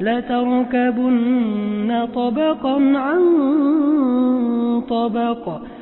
لَتَرْكَبُنَّ طَبَقًا عَن طَبَقٍ.